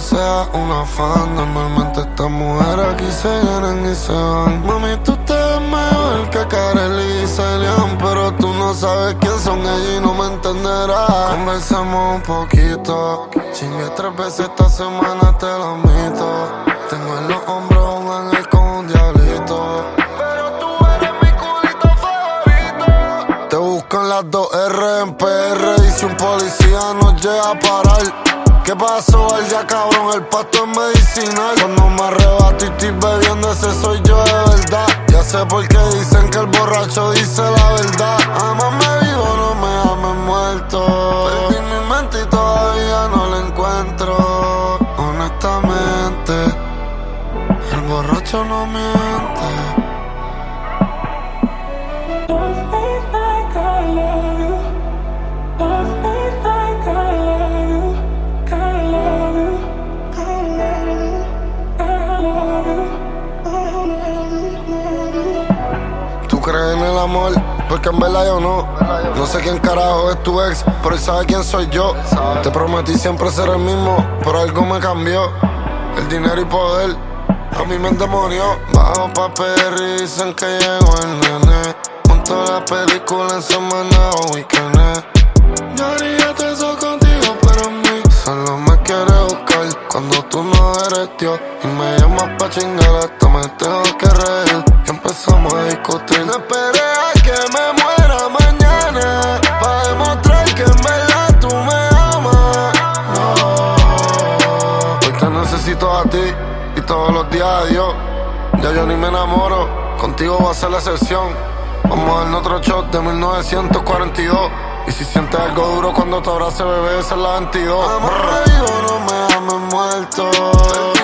sea una fan. Normalmente estas mujeres aquí se vienen y se van. Mami, tú te ves mejor que Karel y Celian, pero tú no sabes quién son ellos y no me entenderás. Conversemos un poquito. Chingue tres veces esta semana, te lo admito. Tengo en los hombros un ángel con un diablito. Pero tú eres mi culito favorito. Te buscan las dos R en PR y si un policía nos llega a parar. ¿Qué pasó al día cabrón? El pasto es medicinal. Cuando me arrebato y estoy bebiendo, ese soy yo de verdad. Ya sé por qué dicen que el borracho dice la verdad. me vivo, no me ames muerto. Perdí mi mente y todavía no la encuentro. Honestamente, el borracho no miente. Porque en verdad yo no. No sé quién carajo es tu ex, pero él sabe quién soy yo. Te prometí siempre ser el mismo, pero algo me cambió. El dinero y poder a mí me endemonió. Bajo pa' y dicen que llegó el nene. Monto la película en semana o weekend. Yo haría eso contigo, pero a mí solo me quiere buscar cuando tú no eres Dios. Y me llamas pa' chingar hasta me tengo que reír. Y empezamos a discutir. No esperé a que me muera mañana. Pa' demostrar que en verdad tú me amas. No. Hoy te necesito a ti y todos los días a Dios. Ya yo ni me enamoro. Contigo va a ser la excepción. Vamos a darnos otro shot de 1942. Y si sientes algo duro cuando te abrace, bebé, esa es la 22. Amor, no me ames muerto.